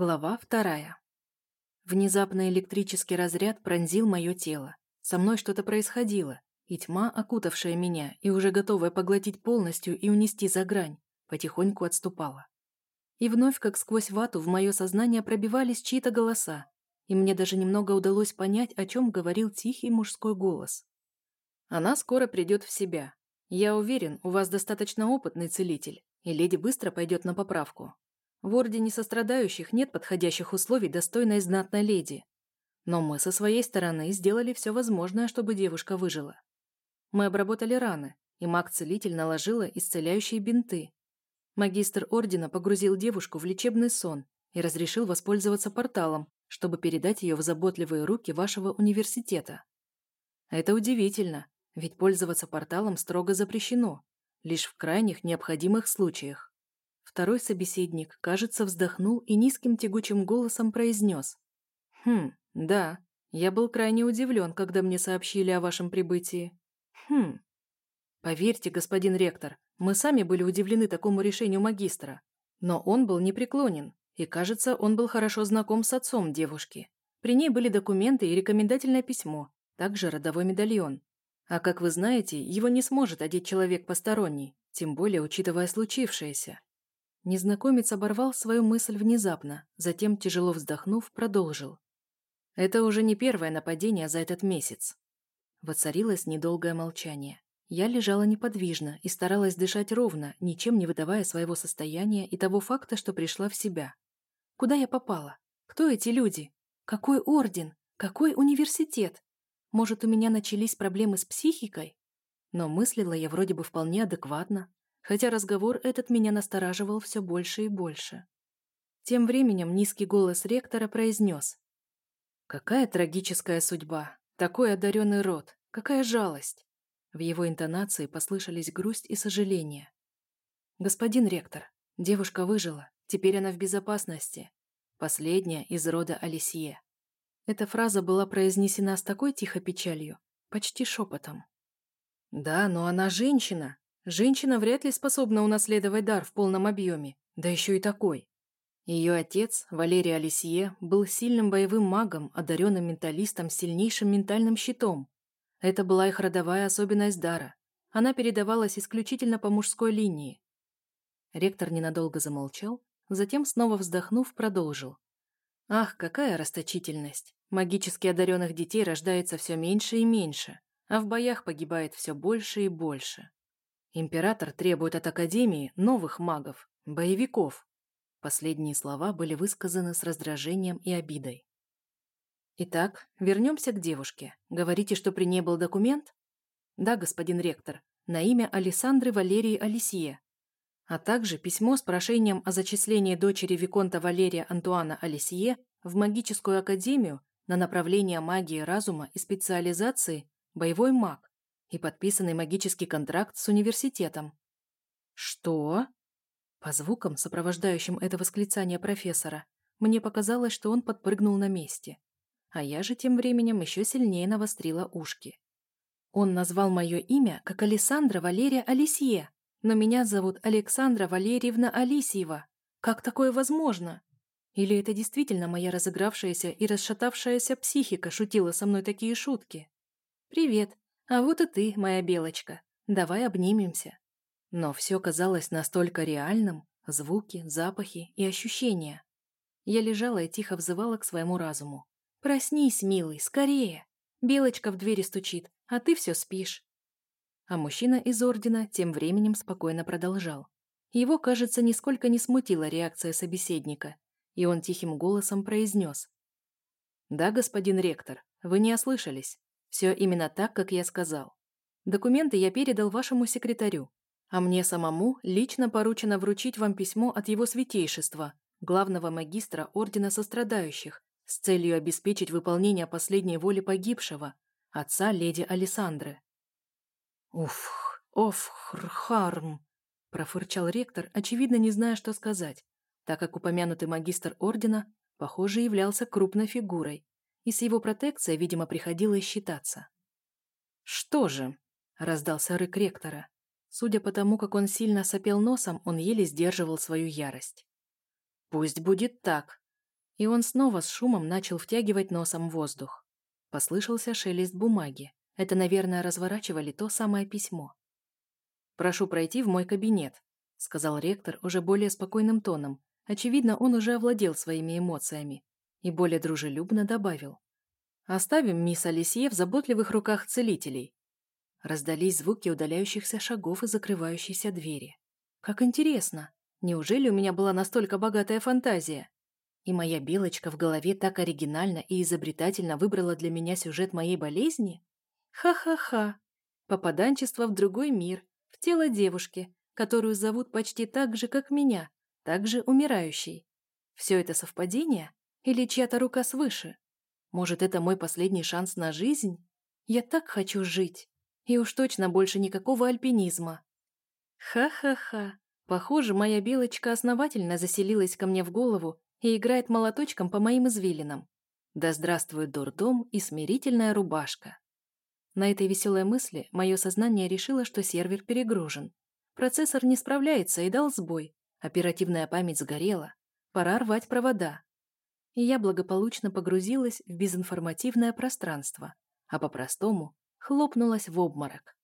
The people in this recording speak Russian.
Глава вторая. Внезапно электрический разряд пронзил мое тело. Со мной что-то происходило, и тьма, окутавшая меня и уже готовая поглотить полностью и унести за грань, потихоньку отступала. И вновь, как сквозь вату, в мое сознание пробивались чьи-то голоса, и мне даже немного удалось понять, о чем говорил тихий мужской голос. «Она скоро придет в себя. Я уверен, у вас достаточно опытный целитель, и леди быстро пойдет на поправку. В Ордене Сострадающих нет подходящих условий достойной знатной леди. Но мы со своей стороны сделали все возможное, чтобы девушка выжила. Мы обработали раны, и маг-целитель наложила исцеляющие бинты. Магистр Ордена погрузил девушку в лечебный сон и разрешил воспользоваться порталом, чтобы передать ее в заботливые руки вашего университета. Это удивительно, ведь пользоваться порталом строго запрещено, лишь в крайних необходимых случаях. Второй собеседник, кажется, вздохнул и низким тягучим голосом произнес. «Хм, да, я был крайне удивлен, когда мне сообщили о вашем прибытии. Хм. Поверьте, господин ректор, мы сами были удивлены такому решению магистра. Но он был непреклонен, и, кажется, он был хорошо знаком с отцом девушки. При ней были документы и рекомендательное письмо, также родовой медальон. А как вы знаете, его не сможет одеть человек посторонний, тем более учитывая случившееся. Незнакомец оборвал свою мысль внезапно, затем, тяжело вздохнув, продолжил. «Это уже не первое нападение за этот месяц». Воцарилось недолгое молчание. Я лежала неподвижно и старалась дышать ровно, ничем не выдавая своего состояния и того факта, что пришла в себя. Куда я попала? Кто эти люди? Какой орден? Какой университет? Может, у меня начались проблемы с психикой? Но мыслила я вроде бы вполне адекватно, хотя разговор этот меня настораживал все больше и больше. Тем временем низкий голос ректора произнес. «Какая трагическая судьба! Такой одаренный род! Какая жалость!» В его интонации послышались грусть и сожаление. «Господин ректор, девушка выжила, теперь она в безопасности. Последняя из рода Алисье». Эта фраза была произнесена с такой тихой печалью, почти шепотом. «Да, но она женщина!» Женщина вряд ли способна унаследовать дар в полном объеме, да еще и такой. Ее отец, Валерий Алисье, был сильным боевым магом, одаренным менталистом с сильнейшим ментальным щитом. Это была их родовая особенность дара. Она передавалась исключительно по мужской линии. Ректор ненадолго замолчал, затем, снова вздохнув, продолжил. Ах, какая расточительность! Магически одаренных детей рождается все меньше и меньше, а в боях погибает все больше и больше. Император требует от Академии новых магов, боевиков. Последние слова были высказаны с раздражением и обидой. Итак, вернемся к девушке. Говорите, что при ней был документ? Да, господин ректор, на имя Александры Валерии Алисье, а также письмо с прошением о зачислении дочери Виконта Валерия Антуана Алисье в магическую академию на направление магии разума и специализации «Боевой маг» и подписанный магический контракт с университетом. «Что?» По звукам, сопровождающим это восклицание профессора, мне показалось, что он подпрыгнул на месте. А я же тем временем еще сильнее навострила ушки. Он назвал мое имя как Александра Валерия Алисье, но меня зовут Александра Валерьевна Алисьева. Как такое возможно? Или это действительно моя разыгравшаяся и расшатавшаяся психика шутила со мной такие шутки? «Привет, а вот и ты, моя белочка. Давай обнимемся. Но все казалось настолько реальным. Звуки, запахи и ощущения. Я лежала и тихо взывала к своему разуму. «Проснись, милый, скорее! Белочка в двери стучит, а ты все спишь». А мужчина из Ордена тем временем спокойно продолжал. Его, кажется, нисколько не смутила реакция собеседника, и он тихим голосом произнес. «Да, господин ректор, вы не ослышались. Все именно так, как я сказал. Документы я передал вашему секретарю, а мне самому лично поручено вручить вам письмо от его святейшества, главного магистра Ордена Сострадающих, с целью обеспечить выполнение последней воли погибшего, отца леди Александры. «Уф, оф, хрхарм», – профырчал ректор, очевидно не зная, что сказать, так как упомянутый магистр Ордена, похоже, являлся крупной фигурой, и с его протекцией, видимо, приходилось считаться. «Что же?» – раздался рык ректора. Судя по тому, как он сильно сопел носом, он еле сдерживал свою ярость. «Пусть будет так. И он снова с шумом начал втягивать носом воздух. Послышался шелест бумаги. Это, наверное, разворачивали то самое письмо. «Прошу пройти в мой кабинет», — сказал ректор уже более спокойным тоном. Очевидно, он уже овладел своими эмоциями. И более дружелюбно добавил. «Оставим мисс Алисье в заботливых руках целителей». Раздались звуки удаляющихся шагов и закрывающейся двери. «Как интересно! Неужели у меня была настолько богатая фантазия?» И моя белочка в голове так оригинально и изобретательно выбрала для меня сюжет моей болезни? Ха-ха-ха! Попаданчество в другой мир, в тело девушки, которую зовут почти так же, как меня, также умирающей. Все это совпадение? Или чья-то рука свыше? Может, это мой последний шанс на жизнь? Я так хочу жить. И уж точно больше никакого альпинизма. Ха-ха-ха. Похоже, моя белочка основательно заселилась ко мне в голову и играет молоточком по моим извилинам. Да здравствует дурдом и смирительная рубашка. На этой веселой мысли мое сознание решило, что сервер перегружен. Процессор не справляется и дал сбой. Оперативная память сгорела. Пора рвать провода. И я благополучно погрузилась в безинформативное пространство, а по-простому хлопнулась в обморок.